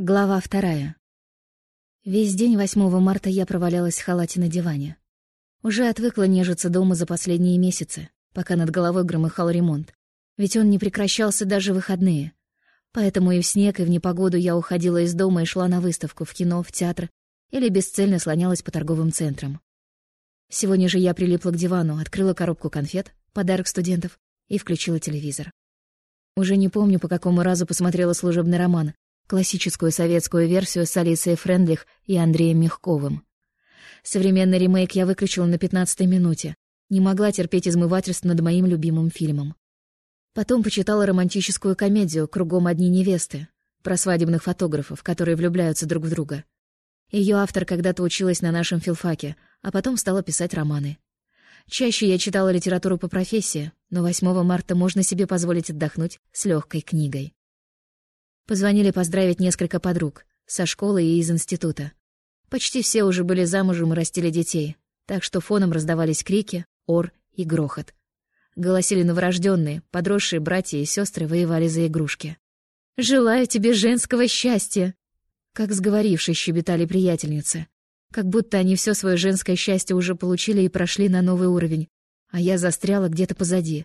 Глава вторая. Весь день 8 марта я провалялась в халате на диване. Уже отвыкла нежиться дома за последние месяцы, пока над головой громыхал ремонт. Ведь он не прекращался даже в выходные. Поэтому и в снег, и в непогоду я уходила из дома и шла на выставку, в кино, в театр или бесцельно слонялась по торговым центрам. Сегодня же я прилипла к дивану, открыла коробку конфет, подарок студентов, и включила телевизор. Уже не помню, по какому разу посмотрела служебный роман, классическую советскую версию с Алисой Френдлих и Андреем Мягковым. Современный ремейк я выключила на пятнадцатой минуте. Не могла терпеть измывательство над моим любимым фильмом. Потом почитала романтическую комедию «Кругом одни невесты» про свадебных фотографов, которые влюбляются друг в друга. Ее автор когда-то училась на нашем филфаке, а потом стала писать романы. Чаще я читала литературу по профессии, но 8 марта можно себе позволить отдохнуть с легкой книгой. Позвонили поздравить несколько подруг, со школы и из института. Почти все уже были замужем и растили детей, так что фоном раздавались крики, ор и грохот. Голосили новорожденные, подросшие братья и сестры воевали за игрушки. «Желаю тебе женского счастья!» Как сговорившись, щебетали приятельницы. Как будто они все свое женское счастье уже получили и прошли на новый уровень, а я застряла где-то позади.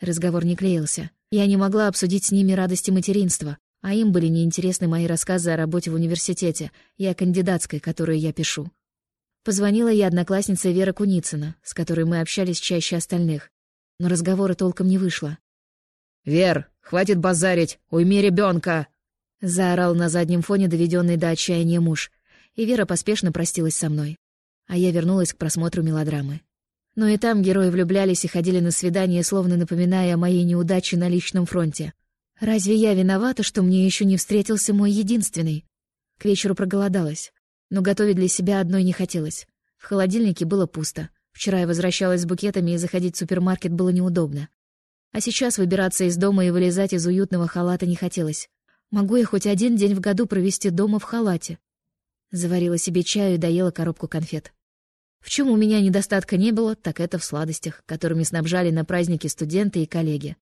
Разговор не клеился. Я не могла обсудить с ними радости материнства, а им были неинтересны мои рассказы о работе в университете и о кандидатской, которую я пишу. Позвонила я однокласснице Вера Куницына, с которой мы общались чаще остальных, но разговора толком не вышло. «Вер, хватит базарить, уйми ребенка! заорал на заднем фоне доведенный до отчаяния муж, и Вера поспешно простилась со мной. А я вернулась к просмотру мелодрамы. Но и там герои влюблялись и ходили на свидания, словно напоминая о моей неудаче на личном фронте. Разве я виновата, что мне еще не встретился мой единственный? К вечеру проголодалась, но готовить для себя одной не хотелось. В холодильнике было пусто. Вчера я возвращалась с букетами, и заходить в супермаркет было неудобно. А сейчас выбираться из дома и вылезать из уютного халата не хотелось. Могу я хоть один день в году провести дома в халате? Заварила себе чаю и доела коробку конфет. В чем у меня недостатка не было, так это в сладостях, которыми снабжали на праздники студенты и коллеги.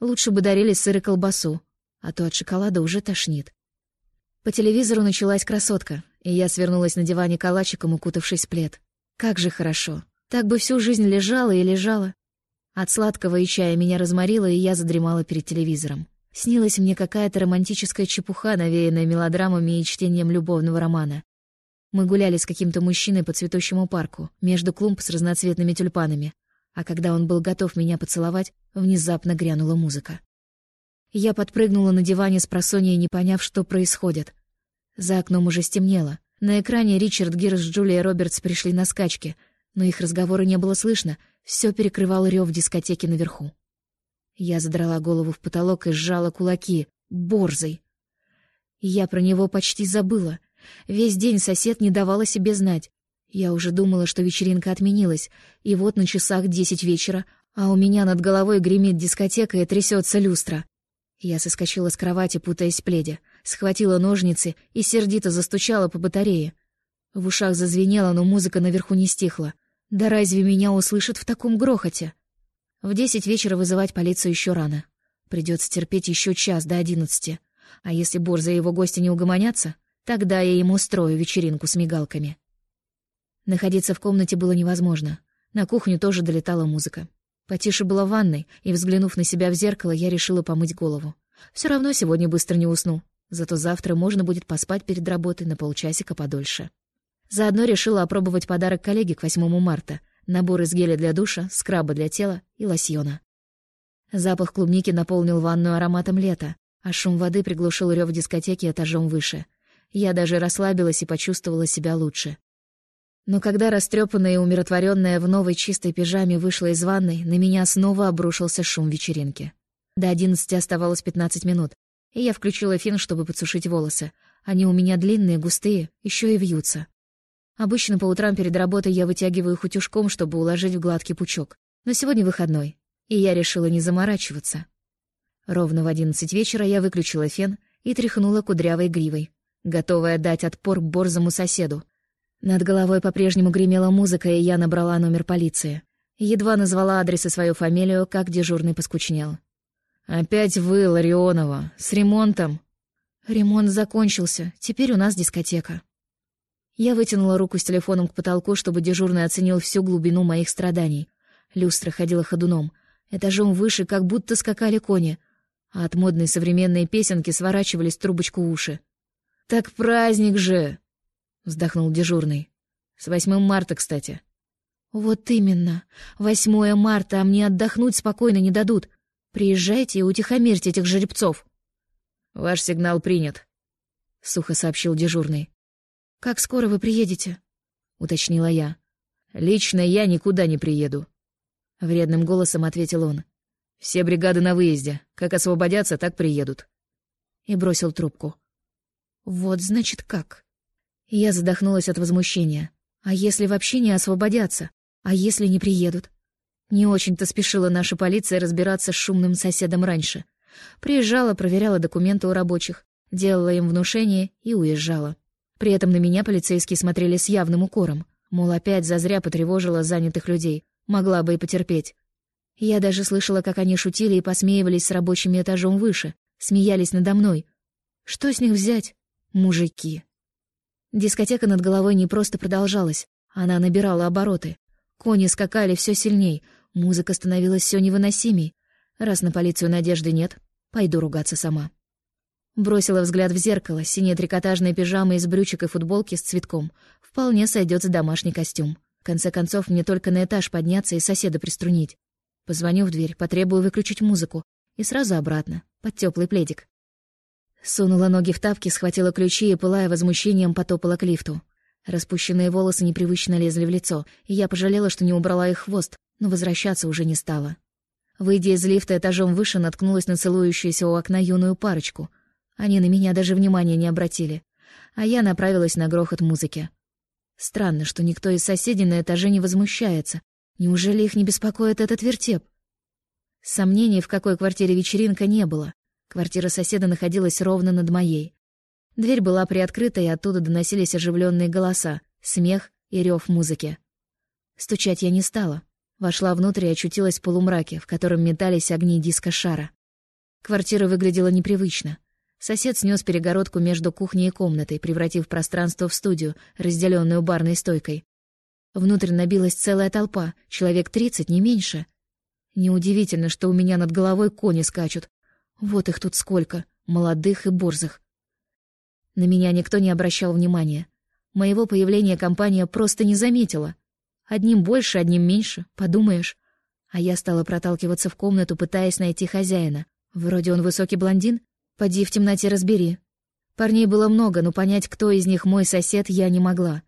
Лучше бы дарили сыр и колбасу, а то от шоколада уже тошнит. По телевизору началась красотка, и я свернулась на диване калачиком, укутавшись в плед. Как же хорошо. Так бы всю жизнь лежала и лежала. От сладкого и чая меня разморило, и я задремала перед телевизором. Снилась мне какая-то романтическая чепуха, навеянная мелодрамами и чтением любовного романа. Мы гуляли с каким-то мужчиной по цветущему парку, между клумб с разноцветными тюльпанами а когда он был готов меня поцеловать, внезапно грянула музыка. Я подпрыгнула на диване с просонья, не поняв, что происходит. За окном уже стемнело. На экране Ричард Гир с Джулией Робертс пришли на скачки, но их разговора не было слышно, все перекрывал рев дискотеки наверху. Я задрала голову в потолок и сжала кулаки. Борзый! Я про него почти забыла. Весь день сосед не давал о себе знать. Я уже думала, что вечеринка отменилась, и вот на часах десять вечера, а у меня над головой гремит дискотека и трясется люстра. Я соскочила с кровати, путаясь в пледе, схватила ножницы и сердито застучала по батарее. В ушах зазвенело, но музыка наверху не стихла. Да разве меня услышат в таком грохоте? В десять вечера вызывать полицию еще рано. Придется терпеть еще час до одиннадцати. А если Борза и его гости не угомонятся, тогда я им устрою вечеринку с мигалками. Находиться в комнате было невозможно. На кухню тоже долетала музыка. Потише было в ванной, и, взглянув на себя в зеркало, я решила помыть голову. Все равно сегодня быстро не усну. Зато завтра можно будет поспать перед работой на полчасика подольше. Заодно решила опробовать подарок коллеге к 8 марта. Набор из геля для душа, скраба для тела и лосьона. Запах клубники наполнил ванную ароматом лета, а шум воды приглушил рев дискотеки этажом выше. Я даже расслабилась и почувствовала себя лучше. Но когда растрепанная и умиротворенная в новой чистой пижаме вышла из ванной, на меня снова обрушился шум вечеринки. До одиннадцати оставалось пятнадцать минут, и я включила фен, чтобы подсушить волосы. Они у меня длинные, густые, еще и вьются. Обычно по утрам перед работой я вытягиваю их утюжком, чтобы уложить в гладкий пучок. Но сегодня выходной, и я решила не заморачиваться. Ровно в одиннадцать вечера я выключила фен и тряхнула кудрявой гривой, готовая дать отпор борзому соседу, над головой по-прежнему гремела музыка, и я набрала номер полиции. Едва назвала адрес и свою фамилию, как дежурный поскучнел. «Опять вы, Ларионова, с ремонтом?» Ремонт закончился, теперь у нас дискотека. Я вытянула руку с телефоном к потолку, чтобы дежурный оценил всю глубину моих страданий. Люстра ходила ходуном. Этажом выше как будто скакали кони, а от модной современной песенки сворачивались трубочку уши. «Так праздник же!» — вздохнул дежурный. «С восьмым марта, кстати». «Вот именно. Восьмое марта, а мне отдохнуть спокойно не дадут. Приезжайте и утихомирьте этих жеребцов». «Ваш сигнал принят», — сухо сообщил дежурный. «Как скоро вы приедете?» — уточнила я. «Лично я никуда не приеду», — вредным голосом ответил он. «Все бригады на выезде. Как освободятся, так приедут». И бросил трубку. «Вот, значит, как?» Я задохнулась от возмущения. «А если вообще не освободятся? А если не приедут?» Не очень-то спешила наша полиция разбираться с шумным соседом раньше. Приезжала, проверяла документы у рабочих, делала им внушение и уезжала. При этом на меня полицейские смотрели с явным укором. Мол, опять зазря потревожила занятых людей. Могла бы и потерпеть. Я даже слышала, как они шутили и посмеивались с рабочими этажом выше. Смеялись надо мной. Что с них взять? Мужики. Дискотека над головой не просто продолжалась. Она набирала обороты. Кони скакали все сильней. Музыка становилась все невыносимей. Раз на полицию надежды нет, пойду ругаться сама. Бросила взгляд в зеркало, синяя трикотажная пижама из брючек и футболки с цветком. Вполне сойдет за домашний костюм. В конце концов, мне только на этаж подняться и соседа приструнить. Позвоню в дверь, потребую выключить музыку. И сразу обратно, под теплый пледик. Сунула ноги в тапки, схватила ключи и, пылая возмущением, потопала к лифту. Распущенные волосы непривычно лезли в лицо, и я пожалела, что не убрала их хвост, но возвращаться уже не стала. Выйдя из лифта этажом выше, наткнулась на целующуюся у окна юную парочку. Они на меня даже внимания не обратили. А я направилась на грохот музыки. Странно, что никто из соседей на этаже не возмущается. Неужели их не беспокоит этот вертеп? Сомнений, в какой квартире вечеринка, не было. Квартира соседа находилась ровно над моей. Дверь была приоткрыта, и оттуда доносились оживленные голоса, смех и рев музыки. Стучать я не стала. Вошла внутрь и очутилась в полумраке, в котором метались огни диско-шара. Квартира выглядела непривычно. Сосед снес перегородку между кухней и комнатой, превратив пространство в студию, разделенную барной стойкой. Внутрь набилась целая толпа, человек тридцать, не меньше. Неудивительно, что у меня над головой кони скачут. Вот их тут сколько, молодых и борзых. На меня никто не обращал внимания. Моего появления компания просто не заметила. Одним больше, одним меньше, подумаешь. А я стала проталкиваться в комнату, пытаясь найти хозяина. Вроде он высокий блондин. Поди в темноте разбери. Парней было много, но понять, кто из них мой сосед, я не могла.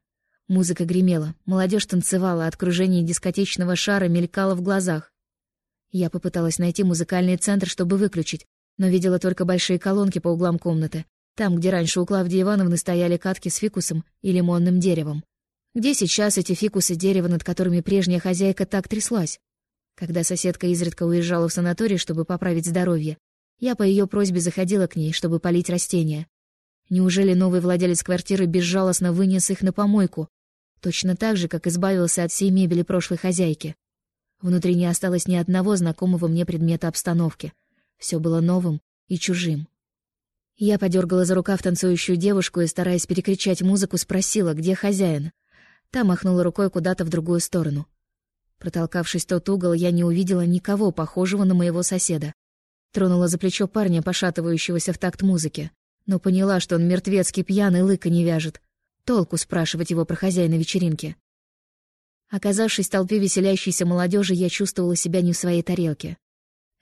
Музыка гремела, молодежь танцевала, от кружения дискотечного шара мелькала в глазах. Я попыталась найти музыкальный центр, чтобы выключить, но видела только большие колонки по углам комнаты, там, где раньше у Клавдии Ивановны стояли катки с фикусом и лимонным деревом. Где сейчас эти фикусы дерева, над которыми прежняя хозяйка так тряслась? Когда соседка изредка уезжала в санаторий, чтобы поправить здоровье, я по ее просьбе заходила к ней, чтобы полить растения. Неужели новый владелец квартиры безжалостно вынес их на помойку? Точно так же, как избавился от всей мебели прошлой хозяйки. Внутри не осталось ни одного знакомого мне предмета обстановки. Все было новым и чужим. Я подергала за рукав танцующую девушку и, стараясь перекричать музыку, спросила, где хозяин. Та махнула рукой куда-то в другую сторону. Протолкавшись тот угол, я не увидела никого похожего на моего соседа. Тронула за плечо парня, пошатывающегося в такт музыки, но поняла, что он мертвецкий пьяный, лыка не вяжет. Толку спрашивать его про хозяина вечеринки. Оказавшись в толпе веселящейся молодежи, я чувствовала себя не в своей тарелке.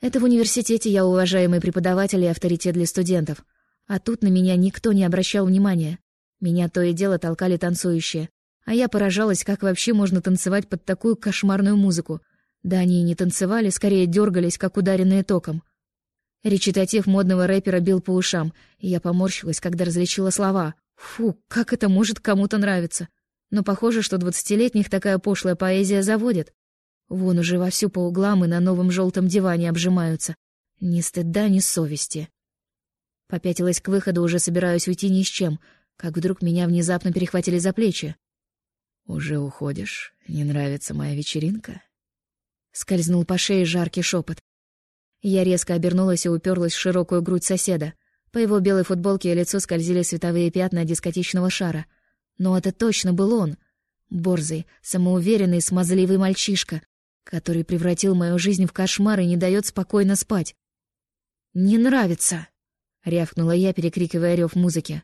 Это в университете я уважаемый преподаватель и авторитет для студентов. А тут на меня никто не обращал внимания. Меня то и дело толкали танцующие, а я поражалась, как вообще можно танцевать под такую кошмарную музыку. Да они и не танцевали, скорее дергались, как ударенные током. Речитатив модного рэпера бил по ушам, и я поморщилась, когда различила слова. Фу, как это может кому-то нравиться? Но похоже, что двадцатилетних такая пошлая поэзия заводит. Вон уже вовсю по углам и на новом желтом диване обжимаются. Ни стыда, ни совести. Попятилась к выходу, уже собираюсь уйти ни с чем, как вдруг меня внезапно перехватили за плечи. «Уже уходишь? Не нравится моя вечеринка?» Скользнул по шее жаркий шепот. Я резко обернулась и уперлась в широкую грудь соседа. По его белой футболке и лицу скользили световые пятна дискотечного шара. Но это точно был он. Борзый, самоуверенный, смазливый мальчишка, который превратил мою жизнь в кошмар и не дает спокойно спать. «Не нравится!» — рявкнула я, перекрикивая рев музыки.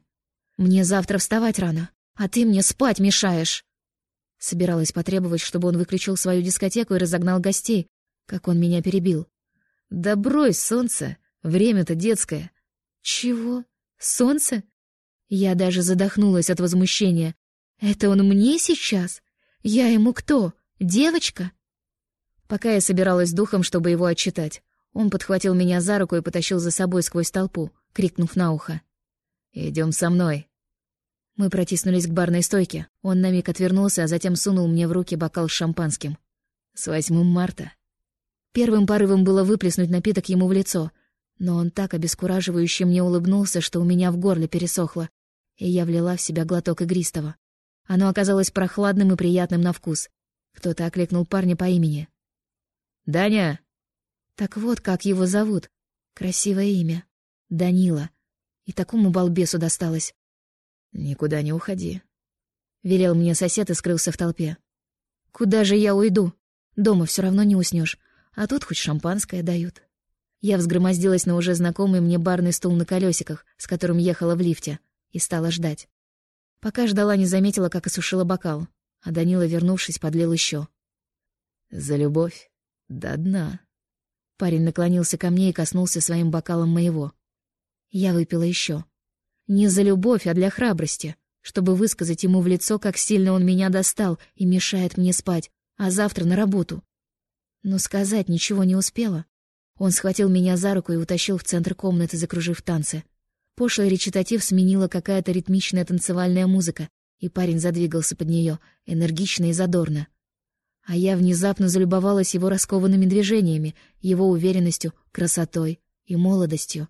«Мне завтра вставать рано, а ты мне спать мешаешь!» Собиралась потребовать, чтобы он выключил свою дискотеку и разогнал гостей, как он меня перебил. «Да брось, солнце! Время-то детское!» «Чего? Солнце?» Я даже задохнулась от возмущения. «Это он мне сейчас? Я ему кто? Девочка?» Пока я собиралась духом, чтобы его отчитать, он подхватил меня за руку и потащил за собой сквозь толпу, крикнув на ухо. «Идем со мной». Мы протиснулись к барной стойке. Он на миг отвернулся, а затем сунул мне в руки бокал с шампанским. С 8 марта. Первым порывом было выплеснуть напиток ему в лицо, но он так обескураживающе мне улыбнулся, что у меня в горле пересохло, и я влила в себя глоток игристого. Оно оказалось прохладным и приятным на вкус. Кто-то окликнул парня по имени. «Даня!» Так вот, как его зовут. Красивое имя. Данила. И такому балбесу досталось. «Никуда не уходи», — велел мне сосед и скрылся в толпе. «Куда же я уйду? Дома все равно не уснешь, а тут хоть шампанское дают». Я взгромоздилась на уже знакомый мне барный стул на колесиках, с которым ехала в лифте, и стала ждать. Пока ждала, не заметила, как осушила бокал, а Данила, вернувшись, подлил еще. «За любовь до дна». Парень наклонился ко мне и коснулся своим бокалом моего. Я выпила еще. Не за любовь, а для храбрости, чтобы высказать ему в лицо, как сильно он меня достал и мешает мне спать, а завтра на работу. Но сказать ничего не успела. Он схватил меня за руку и утащил в центр комнаты, закружив танцы. Пошлый речитатив сменила какая-то ритмичная танцевальная музыка, и парень задвигался под нее, энергично и задорно. А я внезапно залюбовалась его раскованными движениями, его уверенностью, красотой и молодостью.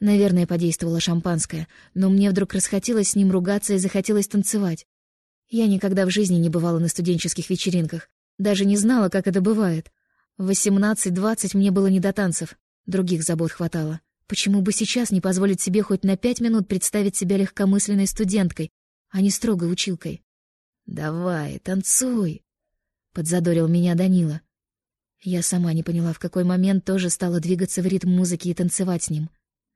Наверное, подействовало шампанское, но мне вдруг расхотелось с ним ругаться и захотелось танцевать. Я никогда в жизни не бывала на студенческих вечеринках, даже не знала, как это бывает. В восемнадцать-двадцать мне было не до танцев, других забот хватало. Почему бы сейчас не позволить себе хоть на пять минут представить себя легкомысленной студенткой, а не строгой училкой? «Давай, танцуй!» Подзадорил меня Данила. Я сама не поняла, в какой момент тоже стала двигаться в ритм музыки и танцевать с ним.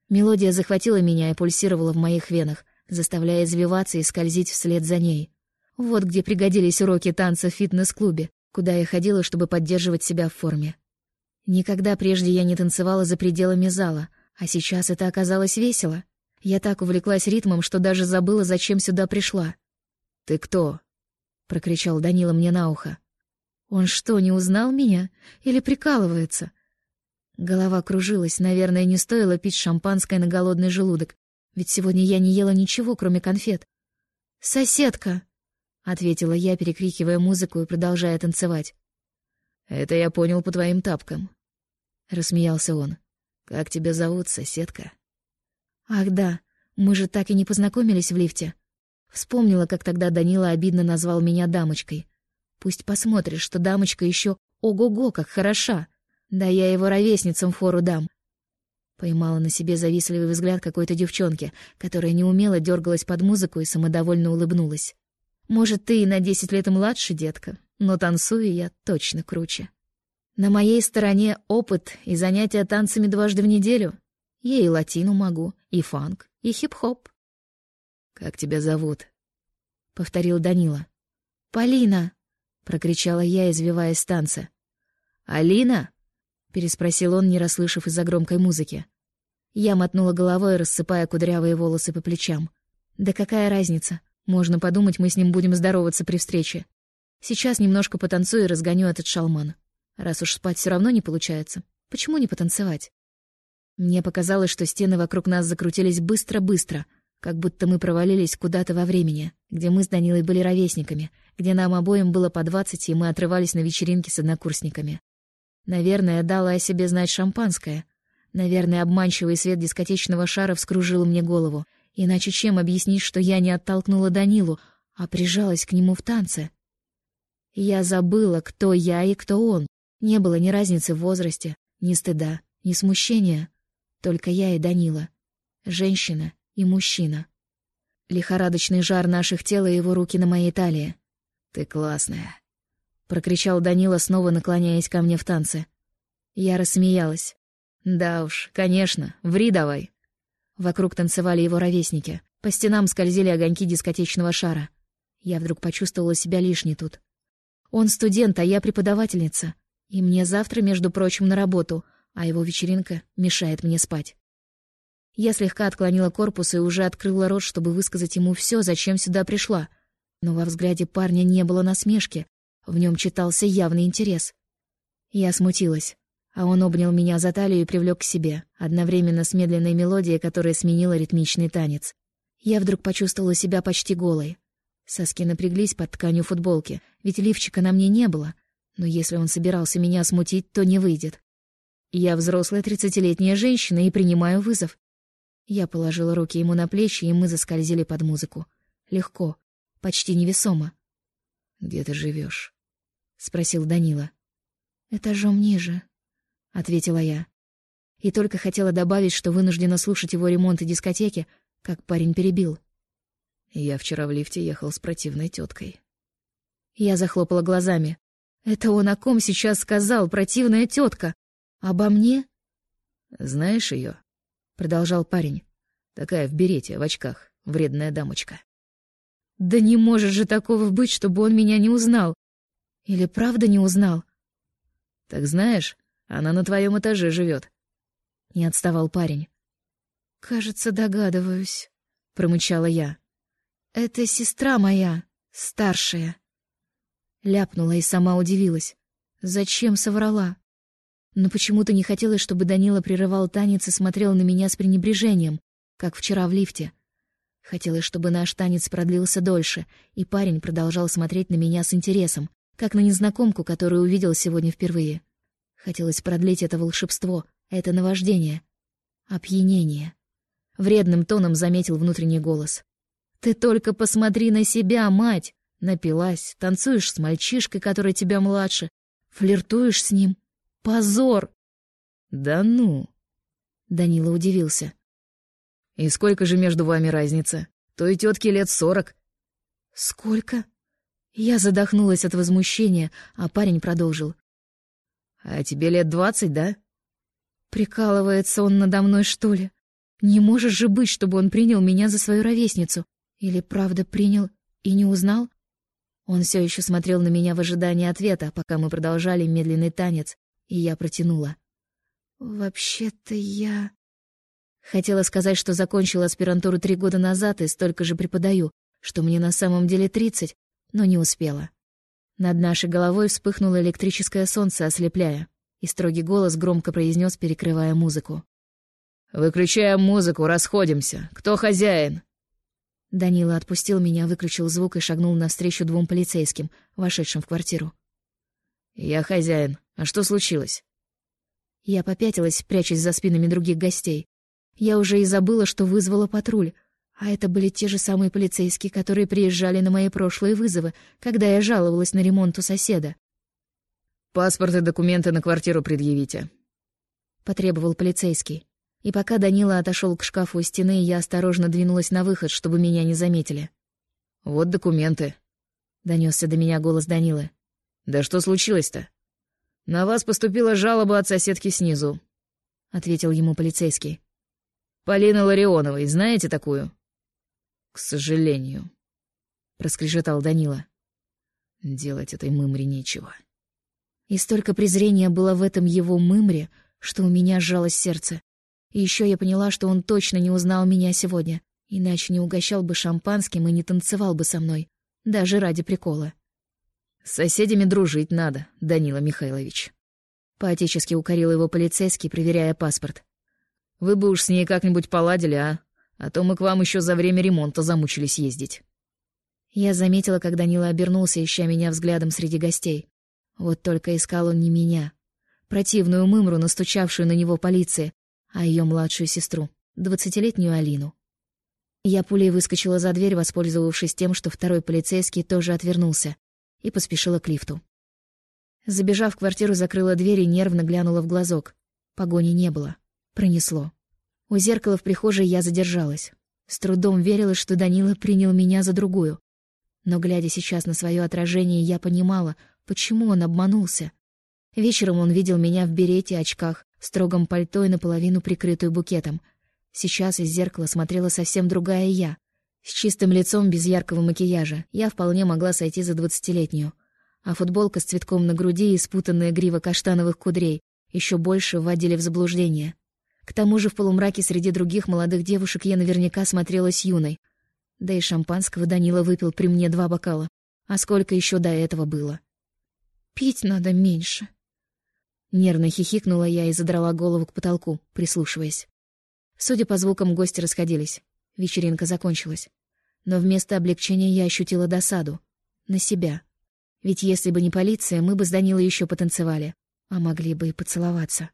Мелодия захватила меня и пульсировала в моих венах, заставляя извиваться и скользить вслед за ней. Вот где пригодились уроки танца в фитнес-клубе, куда я ходила, чтобы поддерживать себя в форме. Никогда прежде я не танцевала за пределами зала, а сейчас это оказалось весело. Я так увлеклась ритмом, что даже забыла, зачем сюда пришла. «Ты кто?» — прокричал Данила мне на ухо. Он что, не узнал меня? Или прикалывается? Голова кружилась, наверное, не стоило пить шампанское на голодный желудок, ведь сегодня я не ела ничего, кроме конфет. «Соседка!» — ответила я, перекрикивая музыку и продолжая танцевать. «Это я понял по твоим тапкам», — рассмеялся он. «Как тебя зовут, соседка?» «Ах да, мы же так и не познакомились в лифте». Вспомнила, как тогда Данила обидно назвал меня дамочкой. Пусть посмотришь, что дамочка еще ого-го, как хороша. Да я его ровесницам фору дам. Поймала на себе завистливый взгляд какой-то девчонки, которая неумело дергалась под музыку и самодовольно улыбнулась. Может, ты и на десять лет младше, детка, но танцую я точно круче. На моей стороне опыт и занятия танцами дважды в неделю. Я и латину могу, и фанк, и хип-хоп. «Как тебя зовут?» — повторил Данила. «Полина», — прокричала я, извиваясь с танца. «Алина?» — переспросил он, не расслышав из-за громкой музыки. Я мотнула головой, рассыпая кудрявые волосы по плечам. «Да какая разница? Можно подумать, мы с ним будем здороваться при встрече. Сейчас немножко потанцую и разгоню этот шалман. Раз уж спать все равно не получается, почему не потанцевать?» Мне показалось, что стены вокруг нас закрутились быстро-быстро — как будто мы провалились куда-то во времени, где мы с Данилой были ровесниками, где нам обоим было по двадцать, и мы отрывались на вечеринке с однокурсниками. Наверное, дала о себе знать шампанское. Наверное, обманчивый свет дискотечного шара вскружил мне голову. Иначе чем объяснить, что я не оттолкнула Данилу, а прижалась к нему в танце? Я забыла, кто я и кто он. Не было ни разницы в возрасте, ни стыда, ни смущения. Только я и Данила. Женщина и мужчина. Лихорадочный жар наших тел и его руки на моей талии. «Ты классная», — прокричал Данила, снова наклоняясь ко мне в танце. Я рассмеялась. «Да уж, конечно, ври давай». Вокруг танцевали его ровесники. По стенам скользили огоньки дискотечного шара. Я вдруг почувствовала себя лишней тут. Он студент, а я преподавательница. И мне завтра, между прочим, на работу, а его вечеринка мешает мне спать. Я слегка отклонила корпус и уже открыла рот, чтобы высказать ему все, зачем сюда пришла. Но во взгляде парня не было насмешки, в нем читался явный интерес. Я смутилась, а он обнял меня за талию и привлек к себе, одновременно с медленной мелодией, которая сменила ритмичный танец. Я вдруг почувствовала себя почти голой. Соски напряглись под тканью футболки, ведь лифчика на мне не было. Но если он собирался меня смутить, то не выйдет. Я взрослая тридцатилетняя женщина и принимаю вызов. Я положила руки ему на плечи, и мы заскользили под музыку. Легко, почти невесомо. «Где ты живешь? спросил Данила. «Этажом ниже», — ответила я. И только хотела добавить, что вынуждена слушать его ремонт и дискотеки, как парень перебил. Я вчера в лифте ехал с противной теткой. Я захлопала глазами. Это он о ком сейчас сказал, противная тетка? Обо мне? Знаешь ее? Продолжал парень. Такая в берете, в очках, вредная дамочка. Да не может же такого быть, чтобы он меня не узнал. Или правда не узнал? Так знаешь, она на твоем этаже живет. Не отставал парень. Кажется, догадываюсь, промычала я. Это сестра моя, старшая. Ляпнула и сама удивилась. Зачем соврала? Но почему-то не хотелось, чтобы Данила прерывал танец и смотрел на меня с пренебрежением, как вчера в лифте. Хотелось, чтобы наш танец продлился дольше, и парень продолжал смотреть на меня с интересом, как на незнакомку, которую увидел сегодня впервые. Хотелось продлить это волшебство, это наваждение, опьянение. Вредным тоном заметил внутренний голос. Ты только посмотри на себя, мать! Напилась, танцуешь с мальчишкой, который тебя младше, флиртуешь с ним. Позор! Да ну! Данила удивился. И сколько же между вами разница? Той тетке лет сорок. Сколько? Я задохнулась от возмущения, а парень продолжил. А тебе лет двадцать, да? Прикалывается он надо мной, что ли? Не может же быть, чтобы он принял меня за свою ровесницу. Или правда принял и не узнал? Он все еще смотрел на меня в ожидании ответа, пока мы продолжали медленный танец, и я протянула. «Вообще-то я...» Хотела сказать, что закончила аспирантуру три года назад и столько же преподаю, что мне на самом деле тридцать, но не успела. Над нашей головой вспыхнуло электрическое солнце, ослепляя, и строгий голос громко произнес, перекрывая музыку. «Выключаем музыку, расходимся. Кто хозяин?» Данила отпустил меня, выключил звук и шагнул навстречу двум полицейским, вошедшим в квартиру. «Я хозяин. А что случилось?» Я попятилась, прячась за спинами других гостей. Я уже и забыла, что вызвала патруль, а это были те же самые полицейские, которые приезжали на мои прошлые вызовы, когда я жаловалась на ремонт у соседа. «Паспорт и документы на квартиру предъявите», — потребовал полицейский. И пока Данила отошел к шкафу у стены, я осторожно двинулась на выход, чтобы меня не заметили. «Вот документы», — донесся до меня голос Данилы. «Да что случилось-то?» «На вас поступила жалоба от соседки снизу», — ответил ему полицейский. «Полины Ларионовой, знаете такую?» «К сожалению», — проскрежетал Данила. «Делать этой мымре нечего». И столько презрения было в этом его мымре, что у меня сжалось сердце. И еще я поняла, что он точно не узнал меня сегодня, иначе не угощал бы шампанским и не танцевал бы со мной, даже ради прикола. «С соседями дружить надо, Данила Михайлович», — поотечески укорил его полицейский, проверяя паспорт. «Вы бы уж с ней как-нибудь поладили, а? А то мы к вам еще за время ремонта замучились ездить». Я заметила, как Данила обернулся, ища меня взглядом среди гостей. Вот только искал он не меня. Противную мымру, настучавшую на него полиции, а ее младшую сестру, двадцатилетнюю Алину. Я пулей выскочила за дверь, воспользовавшись тем, что второй полицейский тоже отвернулся, и поспешила к лифту. Забежав в квартиру, закрыла дверь и нервно глянула в глазок. Погони не было. Пронесло. У зеркала в прихожей я задержалась. С трудом верила, что Данила принял меня за другую. Но, глядя сейчас на свое отражение, я понимала, почему он обманулся. Вечером он видел меня в берете, очках, строгом пальто и наполовину прикрытую букетом. Сейчас из зеркала смотрела совсем другая я. С чистым лицом, без яркого макияжа, я вполне могла сойти за двадцатилетнюю. А футболка с цветком на груди и спутанная грива каштановых кудрей еще больше вводили в заблуждение. К тому же в полумраке среди других молодых девушек я наверняка смотрелась юной. Да и шампанского Данила выпил при мне два бокала. А сколько еще до этого было? «Пить надо меньше». Нервно хихикнула я и задрала голову к потолку, прислушиваясь. Судя по звукам, гости расходились. Вечеринка закончилась. Но вместо облегчения я ощутила досаду. На себя. Ведь если бы не полиция, мы бы с Данилой еще потанцевали. А могли бы и поцеловаться.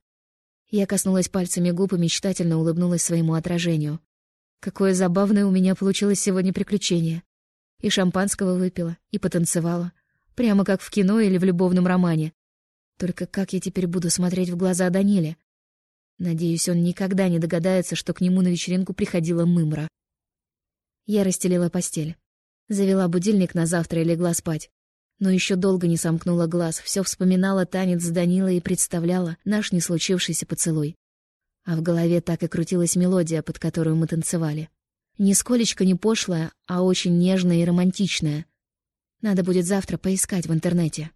Я коснулась пальцами губ и мечтательно улыбнулась своему отражению. Какое забавное у меня получилось сегодня приключение. И шампанского выпила, и потанцевала. Прямо как в кино или в любовном романе. Только как я теперь буду смотреть в глаза Даниле? Надеюсь, он никогда не догадается, что к нему на вечеринку приходила мымра. Я расстелила постель. Завела будильник на завтра и легла спать. Но еще долго не сомкнула глаз, все вспоминала танец с Данилой и представляла наш не случившийся поцелуй. А в голове так и крутилась мелодия, под которую мы танцевали. Нисколечко не пошлая, а очень нежная и романтичная. Надо будет завтра поискать в интернете.